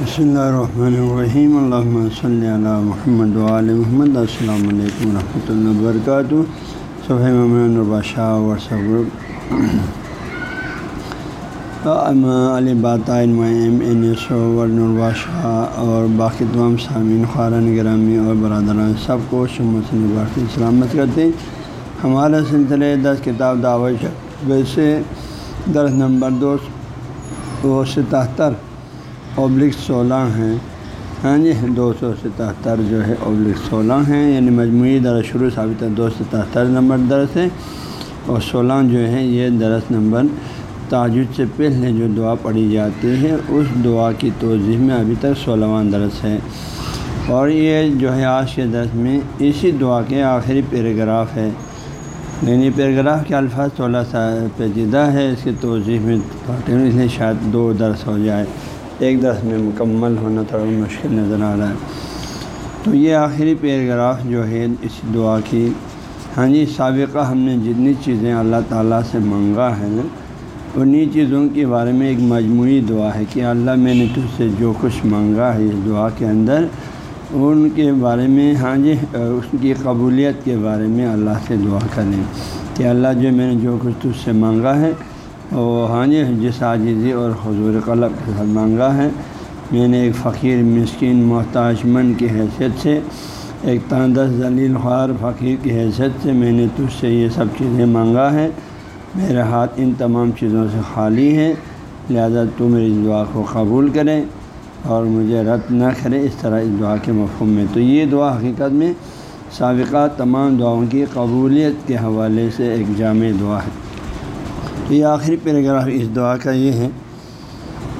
بسم اللہ الرحمن الرحیم اللہ صلی اللہ محمد علیہ محمد السلام علیکم ورحمۃ اللہ وبرکاتہ صبح ممن الباشہ واٹسپ گروپ علی باتائن این ایس الباشہ اور باقی تمام سامعین خارن گرامی اور برادران، سب کو شمسن باقی سلامت کرتے ہیں۔ ہمارا سلسلے دس کتاب دعوت ویسے درس نمبر دو سو ستہتر۔ ابلک سولہ ہیں۔ ہاں جی دو سو ستہتر جو ہے ابلک سولہ ہیں۔ یعنی مجموعی درس شروع ثابت ہے، دو سو ستہتر نمبر درس ہے۔ اور سولہ جو ہے، یہ درس نمبر تاجد سے پہلے جو دعا پڑھی جاتی ہے، اس دعا کی توضیح میں ابھی تک سولہواں درس ہے۔ اور یہ جو ہے، آج کے درس میں اسی دعا کے آخری پیراگراف ہے۔ یعنی پیراگراف کے الفاظ سولہ سا پیچیدہ ہے، اس کی توضیح میں اس لیے شاید دو درس ہو جائے۔ ایک درس میں مکمل ہونا تھوڑا مشکل نظر آ رہا ہے۔ تو یہ آخری پیراگراف جو ہے، اس دعا کی۔ ہاں جی سابقہ ہم نے جتنی چیزیں اللہ تعالیٰ سے منگا ہے انہیں چیزوں کے بارے میں ایک مجموعی دعا ہے کہ اللہ میں نے تجھ سے جو کچھ مانگا ہے اس دعا کے اندر، ان کے بارے میں ہاں جی اس کی قبولیت کے بارے میں اللہ سے دعا کریں کہ اللہ جو میں نے جو کچھ تجھ سے مانگا ہے وہ ہاں جی جس عاجزی اور حضور قلب کے ساتھ مانگا ہے۔ میں نے ایک فقیر مسکین محتاج من کی حیثیت سے، ایک تاندس ذلیل خوار فقیر کی حیثیت سے میں نے تجھ سے یہ سب چیزیں مانگا ہے میرا ہاتھ ان تمام چیزوں سے خالی ہے لہذا تو میری دعا کو قبول کریں اور مجھے رد نہ کرے۔ اس طرح اس دعا کے مفہوم میں تو یہ دعا حقیقت میں سابقہ تمام دعاؤں کی قبولیت کے حوالے سے ایک جامع دعا ہے۔ تو یہ آخری پیراگراف اس دعا کا یہ ہے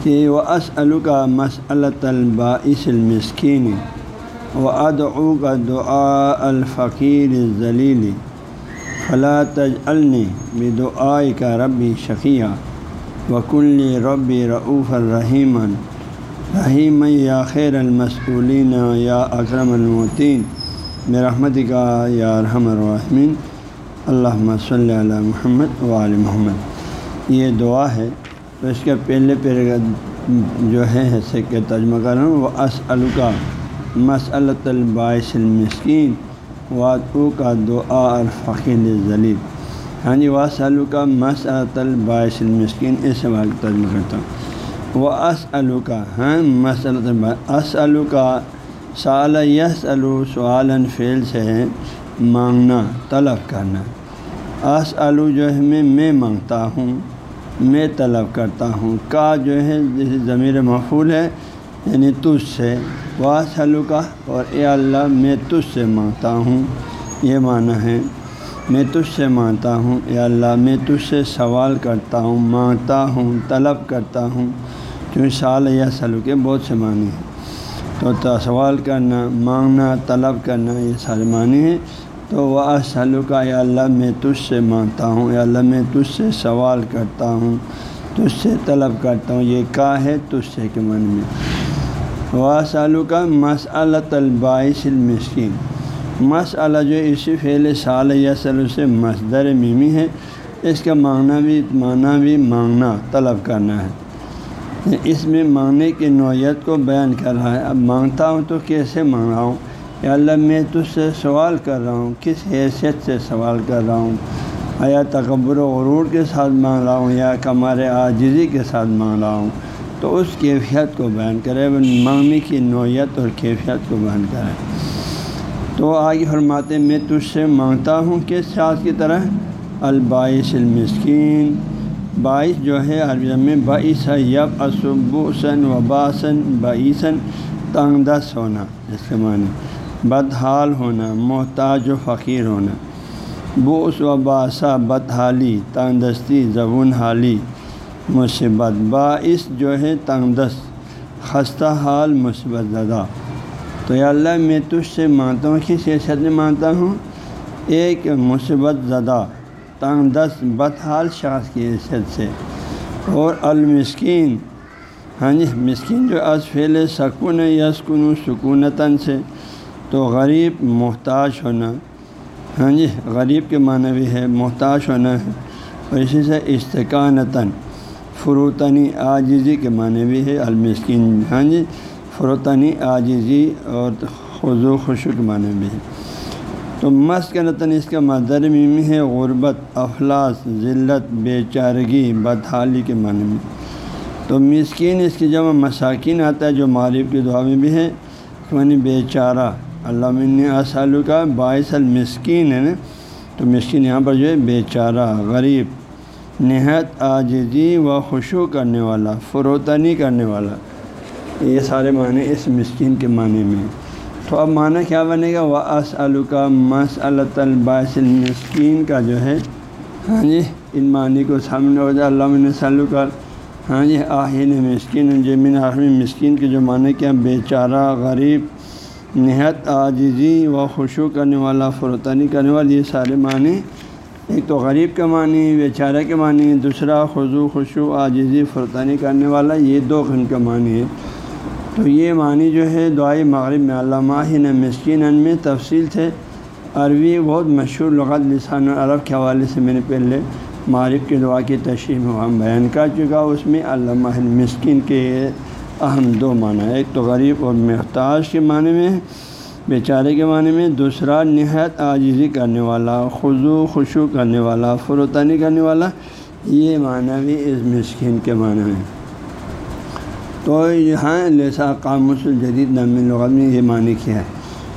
کہ وہ اسلو کا مسلط الباعث المسکین و ادعو کا دعا الفقیر ذلیل فلا تج النی بدعائے کا ربی شقیہ وکل ربی رعوف الرحیمن رحیم یا خیر المسولین یا اکرم المطین برحمت کا یا رحم الرحمین اللہ صلی اللہ محمد و محمد یہ دعا ہے۔ تو اس کے پہلے پہلے جو ہے حصے کے ترجمہ کر رہا ہوں وہ اسلو کا مسلط الباعث المسکین واتو کا دعا الفقیل ذلیل ہاں جی واسلو کا مسلط الباعث المسکین اس سوال ترجمہ کرتا ہوں۔ وہ اسلو کا ہاں مسلط اسلو کا سال یس الو سعالن فعل سے ہے مانگنا، طلب کرنا۔ اس آلو جو ہے، میں میں مانگتا ہوں۔ میں طلب کرتا ہوں۔ کا جو ہے، جیسے ضمیر محفول ہے یعنی تجھ سے۔ واسلو کا اور اے اللہ، میں تجھ سے مانگتا ہوں۔ یہ معنی ہے، میں تجھ سے مانگتا ہوں۔ اے اللہ، میں تجھ سے سوال کرتا ہوں، مانگتا ہوں، طلب کرتا ہوں۔ کیونکہ سال یا سلو کے بہت سے معنی ہیں۔ تو سوال کرنا، مانگنا، طلب کرنا، یہ سارے معنی ہیں۔ تو وہ سلو کا، یا اللہ میں تجھ سے مانگتا ہوں، یا اللہ میں تجھ سے سوال کرتا ہوں، تجھ سے طلب کرتا ہوں، یہ کا ہے تجھ سے کے من میں۔ وہ سالو کا مسلط الباعث المسکین۔ مسئلہ جو اسی فعل سال یا سلو سے مصدر میمی ہے، اس کا مانگنا بھی، معنی بھی مانگنا، طلب کرنا ہے۔ اس میں مانگنے کی نوعیت کو بیان کر رہا ہے۔ اب مانگتا ہوں تو کیسے مانگ رہا ہوں یا اللہ، میں تجھ سے سوال کر رہا ہوں، کس حیثیت سے سوال کر رہا ہوں؟ یا تکبر و غرور کے ساتھ مانگ رہا ہوں یا کمار عاجزی کے ساتھ مانگ رہا ہوں؟ تو اس کیفیت کو بیان کرے مانگنے کی نوعیت اور کیفیت کو بیان کرے۔ تو آگے فرماتے میں تجھ سے مانگتا ہوں کس ساتھ کی طرح؟ الباعث المسکین۔ باعث جو ہے، عربی میں باعث یب اسبوسن و باسن باعثن تنگ دس ہونا اس کے معنی۔ بدحال ہونا، محتاج و فقیر ہونا۔ بوس و باسا بدحالی تنگ دستی زبون حالی۔ مصیبت باعث جو ہے تنگ دست خستہ حال مثبت زدہ۔ تو یا اللہ، میں تجھ سے مانتا ہوں، کس حیثیت میں مانتا ہوں؟ ایک مثبت زدہ تنگ دست بدحال شخص کی حیثیت سے۔ اور المسکین ہاں جی مسکین جو از فعل سکون، یسکن سکونتاً سے۔ تو غریب محتاج ہونا ہاں جی غریب کے معنی بھی ہے محتاج ہونا ہے، اور اسی سے استقانتاً، فروتنی آجزی کے معنی بھی ہے المسکین ہاں جی فروتنی آجزی اور خضو خوشو کے معنی بھی ہے۔ تو مسکنتاً اس کا مدر میں ہے غربت، افلاس، ذلت بے چارگی بدحالی کے معنی میں۔ تو مسکین اس کی جمع مساکین آتا ہے جو معرف کی دعا میں بھی ہے معنی بے چارہ اللہ من کا باعث المسکین ہے نا، تو مسکین یہاں پر جو ہے بے چارہ غریب، نہایت عاجزی و خوشو کرنے والا، فروتنی کرنے والا۔ یہ سارے معنی اس مسکین کے معنی میں تو اب معنی کیا بنے گا؟ وہ اسلو کا مس الباعث المسکین کا جو ہے۔ ہاں جی ان معنی کو سامنے ہو جائے۔ اللہ سلو کا ہاں جی آہین مسکین، جمین آخری مسکین کے جو معنی کیا؟ بے چارہ غریب نہایت عاجزی و خوشو کرنے والا فروتنی کرنے والا، یہ سارے معنی ایک تو غریب کا معنی بیچارہ کے معنی، دوسرا خضو خوشو عاجزی فرطانی کرنے والا، یہ دو گھن کا معنی ہے تو یہ معنی جو ہے دعائی مغرب میں علامہ نے مسکین میں تفصیل تھے۔ عربی بہت مشہور لغت لسان العرب کے حوالے سے میں نے پہلے معرف کی دعا کی تشریح میں ہم بیان کر چکا اس میں علامہ مسکین کے اہم دو معنی ایک تو غریب اور محتاج کے معنی میں، بیچارے کے معنی میں، دوسرا نہایت عاجزی کرنے والا خضو خوشو کرنے والا، فروتانی کرنے والا، یہ معنی بھی اس مسکین کے معنی میں۔ تو یہاں لسا قاموس الجدید نام لغت میں یہ معنی کیا ہے۔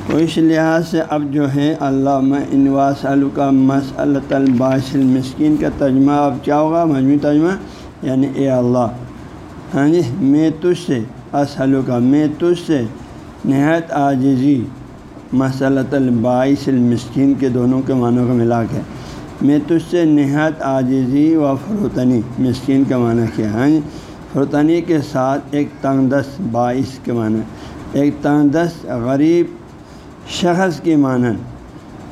تو اس لحاظ سے اب جو ہے، علامہ انواس کا مس الباش المسکین کا ترجمہ اب کیا ہوگا؟ مجموعی ترجمہ یعنی اے اللہ۔ ہاں جی میں تجھ سے اسلو کا میں تجھ سے نہایت عاجزی مسلط الباعث المسکین کے دونوں کے معنوں کو ملا کے میں تجھ سے نہایت عاجزی و فروتنی، مسکین کا معنی کیا ہے؟ ہاں جی، فروتنی کے ساتھ ایک تنگ دست، باعث کے معنی۔ ایک تنگ دست، غریب شخص کی معنی۔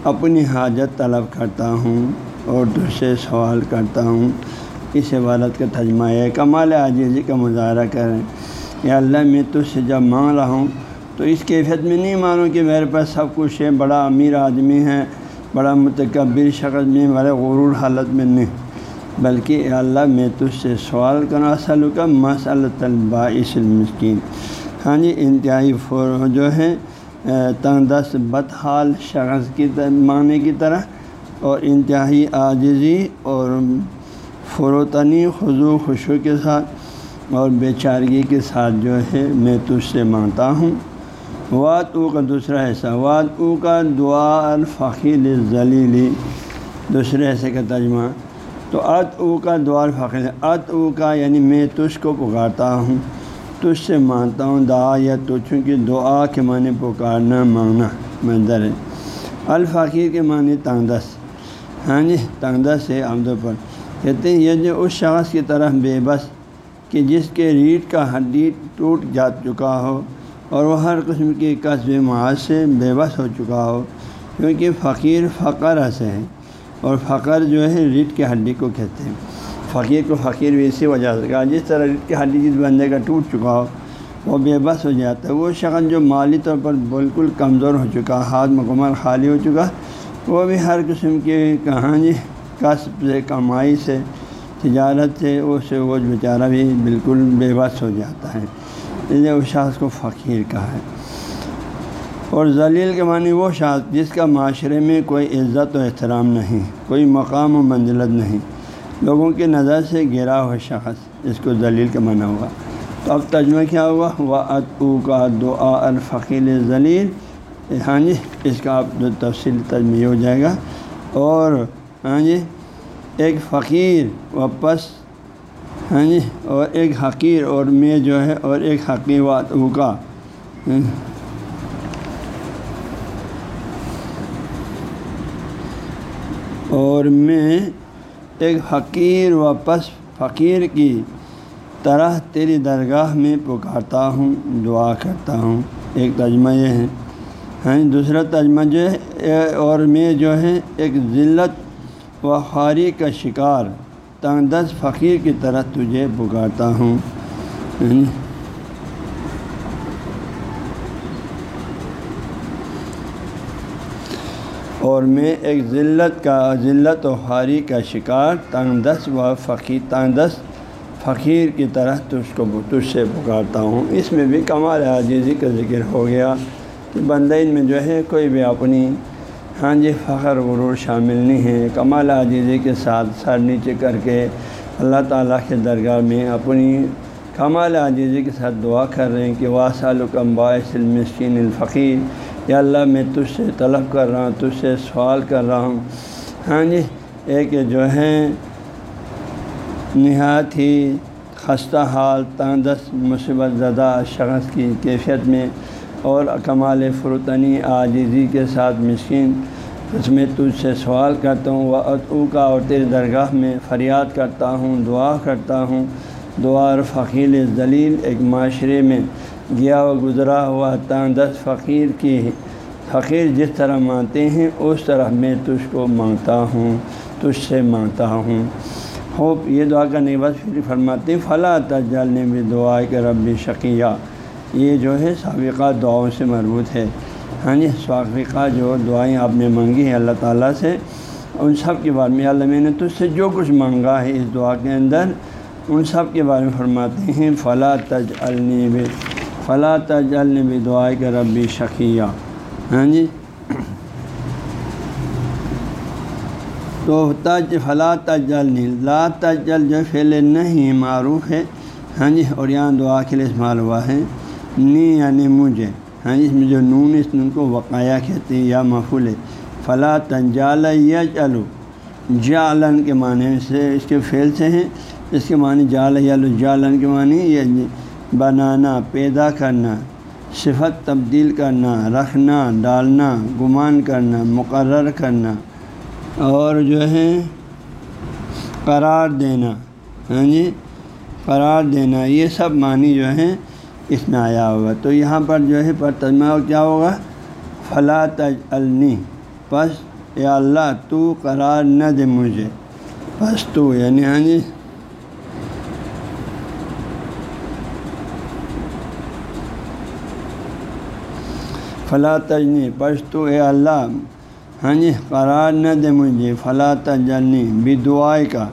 اپنی حاجت طلب کرتا ہوں اور دوسرے سوال کرتا ہوں۔ اس عبادت کا تجمہ ہے۔ کمال عاجزی کا مظاہرہ کریں۔ یا اللہ، میں تجھ سے جب مانگ رہا ہوں، تو اس کیفیت میں نہیں مانوں کہ میرے پاس سب کچھ ہے، بڑا امیر آدمی ہے، بڑا متکبر شخص میں، بڑے غرور حالت میں نہیں۔ بلکہ اللہ، میں تجھ سے سوال کرنا اصل کا مسل طلبا اس المسکین۔ ہاں جی انتہائی فور جو ہے تنگ تندس بدحال شخص کی معنی کی طرح، اور انتہائی عاجزی اور فروتنی خضو خوشو کے ساتھ اور بے چارگی کے ساتھ جو ہے میں تجھ سے مانگتا ہوں۔ وات او کا دوسرا حصہ وات او کا دعا الفقیل ذلیلی دوسرے حصے کا ترجمہ، تو ات او کا دعا الفقیل ات او کا یعنی میں تجھ کو پکارتا ہوں، تجھ سے مانتا ہوں دعا یا تو چونکہ دعا کے معنی پکارنا، مانگنا منظر ہے الفقیر کے معنی تنگدس ہاں جی تنگدس ہے عام طور پر۔ کہتے ہیں، یہ جو اس شخص کی طرح بے بس کہ جس کے ریڑھ کا ہڈی ٹوٹ جا چکا ہو اور وہ ہر قسم کی قصب معاذ سے بے بس ہو چکا ہو، کیونکہ فقیر فقر سے ہے اور فقر جو ہے ریٹ کی ہڈی کو کہتے ہیں۔ فقیر کو فقیر بھی اسی وجہ سے کہا، جس طرح ریٹ کی ہڈی جس بندے کا ٹوٹ چکا ہو، وہ بے بس ہو جاتا ہے۔ وہ شخص جو مالی طور پر بالکل کمزور ہو چکا، ہاتھ مکمل خالی ہو چکا، وہ بھی ہر قسم کی کہانی قصب سے، کمائی سے، تجارت سے، اس سے وہ بیچارہ بھی بالکل بے بس ہو جاتا ہے۔ اس شخص کو فقیر کہا ہے۔ اور ذلیل کے معنی وہ شخص جس کا معاشرے میں کوئی عزت و احترام نہیں، کوئی مقام و منزلت نہیں، لوگوں کی نظر سے گرا ہوا شخص اس کو ذلیل کا معنی ہوگا۔ تو اب تجمہ کیا ہوا وہ او کا دعا الفقیل ذلیل ہاں جی اس کا آپ جو تفصیل تجمہ ہو جائے گا۔ اور ہاں جی؟ ایک فقیر واپس ہاں جی؟ اور ایک حقیر اور میں جو ہے، اور ایک حقیوات کا۔ اور میں ایک حقیر و پس فقیر کی طرح تیری درگاہ میں پکارتا ہوں، دعا کرتا ہوں۔ ایک ترجمہ یہ ہے۔ ہاں جی، دوسرا ترجمہ جو ہے، اور میں جو ہے، ایک ذلت و خاری کا شکار تنگدس فقیر کی طرح تجھے پکارتا ہوں۔ اور میں ایک ذلت کا، ذلت و حاری کا شکار تنگ دس و فقیر تنگ فقیر کی طرح تجھ کو، تجھ سے پکارتا ہوں۔ اس میں بھی کمال عاجزی کا ذکر ہو گیا کہ بندہ ان میں جو ہے، کوئی بھی اپنی ہاں جی فخر، غرور شامل نہیں ہے کمال عاجزی کے ساتھ سر نیچے کر کے اللہ تعالیٰ کے درگاہ میں اپنی کمال عاجزی کے ساتھ دعا کر رہے ہیں کہ واسعلکم باعث المسکین الفقیر۔ یا اللہ، میں تجھ سے طلب کر رہا ہوں، تجھ سے سوال کر رہا ہوں۔ ہاں جی ایک جو ہے، نہایت ہی خستہ حال تندس مصیبت زدہ شخص کی کیفیت میں اور کمال فروتنی عاجزی کے ساتھ مسکین۔ اس میں تجھ سے سوال کرتا ہوں وہ کا اور تیرے درگاہ میں فریاد کرتا ہوں، دعا کرتا ہوں۔ دعا اور فقیر ذلیل ایک معاشرے میں گیا و گزرا ہوا تاندس فقیر کی، فقیر جس طرح مانتے ہیں، اس طرح میں تجھ کو مانگتا ہوں، تجھ سے مانگتا ہوں۔ خوب، یہ دعا کرنے کے بعد پھر فرماتے فلاں تجل نے بھی دعا کہ ربی شقیہ یہ جو ہے، سابقہ دعاؤں سے مربوط ہے۔ ہاں جی سابقہ جو دعائیں آپ نے مانگی ہیں اللہ تعالیٰ سے، ان سب کے بارے میں اللہ میں نے تجھ سے جو کچھ مانگا ہے اس دعا کے اندر، ان سب کے بارے میں فرماتے ہیں فلاں تج النب فلاں تج النبی دعائے کے ربی شقیہ۔ ہاں جی۔ تو تج فلاں تجل لا تجل جو فعل نہیں معروف ہے۔ ہاں جی اور یہاں دعا کے لیے استعمال ہوا ہے، نی یعنی مجھے۔ ہاں جی اس میں جو نون اس نون کو وقایا کہتے ہیں یا مفول ہے۔ فلاں تنجال یا چلو جالن کے معنی سے اس کے فعل سے ہیں۔ اس کے معنی جال یلو جالن کے معنی یہ بنانا، پیدا کرنا، صفت تبدیل کرنا، رکھنا، ڈالنا، گمان کرنا، مقرر کرنا۔ اور جو ہے، قرار دینا۔ ہاں جی؟ قرار دینا۔ یہ سب معنی جو ہیں اس میں آیا ہوگا۔ تو یہاں پر جو ہے پر تجمہ کیا ہوگا؟ فلاں تج النی پس یا اللہ، تو قرار نہ دے مجھے۔ پس تو یعنی ہاں جی۔ فلاں تجنی پس تو اے اللہ ہاں جی قرار نہ دے مجھے۔ فلاں تجلنی بھی دعائے کا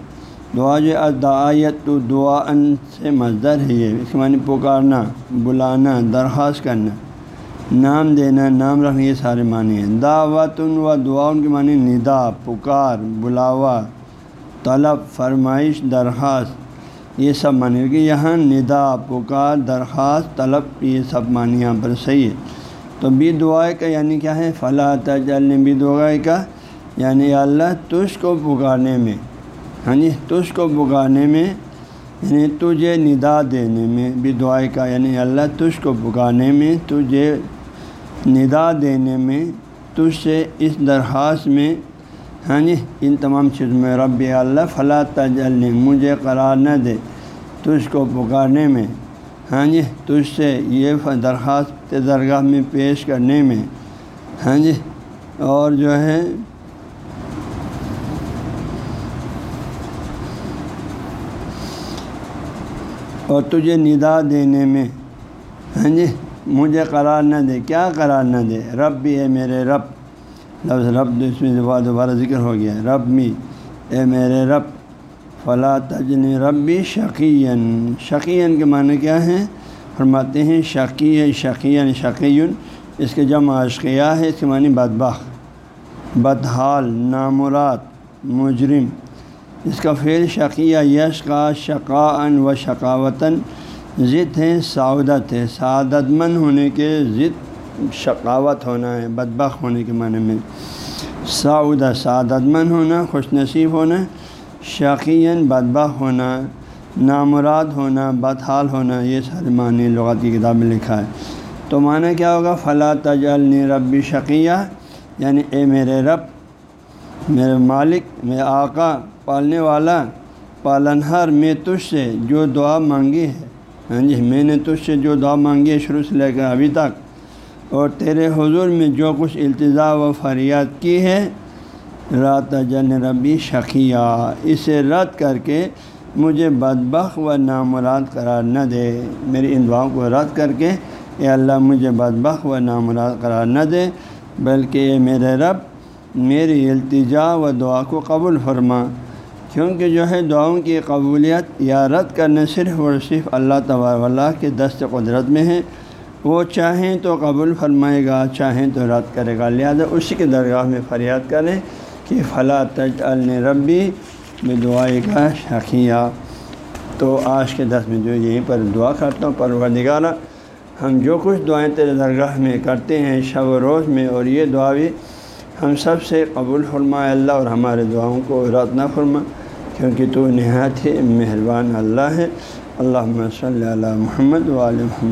دعا جو ادایت تو دعا ان سے مزدر ہے یہ، اس کے معنی پکارنا، بلانا، درخواست کرنا، نام دینا، نام رکھنا، یہ سارے معنی ہیں۔ دعوت و دعا ان کے معنی ندا، پکار، بلاوا، طلب، فرمائش، درخواست، یہ سب معنی کہ یہاں ندا، پکار، درخواست، طلب، یہ سب معنی یہاں پر صحیح ہے۔ تو بھی دعائے کا یعنی کیا ہے؟ فلاں تجل بھی دعائے کا یعنی اللہ تجھ کو پکارنے میں۔ ہاں جی تجھ کو پکارنے میں یعنی تجھے ندا دینے میں بھی دعائے کا یعنی اللہ تجھ کو پکارنے میں، تجھے ندا دینے میں، تجھ سے اس درخواست میں ہاں جی ان تمام چیزوں میں، رب اللہ فلاں تجل مجھے قرار نہ دے تجھ کو پکارنے میں ہاں جی تجھ سے یہ درخواست درگاہ میں پیش کرنے میں ہاں جی اور جو ہے اور تجھے ندا دینے میں۔ ہاں جی مجھے قرار نہ دے۔ کیا قرار نہ دے؟ رب بھی ہے میرے رب۔ لفظ رب اس میں دوبارہ دوبارہ ذکر ہو گیا۔ رب می اے میرے رب۔ فلاں تجن ربی شقین شقین کے معنی کیا ہیں فرماتے ہیں شقی شقین شقیون۔ اس کے جمع اشقیہ ہے اس کے معنی بدبخ بدحال، نامراد، مجرم۔ اس کا فعل شقیہ یش کا شقاً و شقاوتاً ضد ہے، سعودت ہے۔ سعادت مند ہونے کے ضد شقاوت ہونا ہے بدبخ ہونے کے معنی میں۔ سعودہ سعادت مند ہونا، خوش نصیب ہونا شقین بدبخ ہونا، نامراد ہونا، بدحال ہونا، یہ سارے معنی لغات کی کتاب میں لکھا ہے۔ تو معنی کیا ہوگا؟ فلاں تجل ربی شقیہ یعنی اے میرے رب، میرے مالک، میرے آقا پالنے والا پالنہار میں تجھ سے جو دعا مانگی ہے۔ ہاں جی میں نے تجھ سے جو دعا مانگی ہے شروع سے لے کر ابھی تک۔ اور تیرے حضور میں جو کچھ التضاء و فریاد کی ہے، رات جن ربی شقیہ، اسے رد کر کے مجھے بدبخ و نامراد قرار نہ دے۔ میری ان دعاؤں کو رد کر کے اے اللہ، مجھے بدبخ و نامراد قرار نہ دے، بلکہ اے میرے رب، میری التجا و دعا کو قبول فرما۔ کیونکہ جو ہے دعاؤں کی قبولیت یا رد کرنے صرف اور صرف اللہ تبار اللہ کے دست قدرت میں ہے۔ وہ چاہیں تو قبول فرمائے گا، چاہیں تو رد کرے گا۔ لہٰذا اسی کے درگاہ میں فریاد کریں کہ فلاں تج الربی میں دعائے کا شخیہ تو آج کے دس میں جو یہیں پر دعا کرتا ہوں، پروردگارہ، ہم جو کچھ دعائیں تیرے درگاہ میں کرتے ہیں، شب و روز میں، اور یہ دعا بھی ہم سب سے قبول فرمائے۔ اللہ اور ہمارے دعاؤں کو رد نہ فرما۔ کیونکہ تو نہایت ہی مہربان اللہ ہے۔ اللہ صلی اللہ محمد وعلیہ محمد۔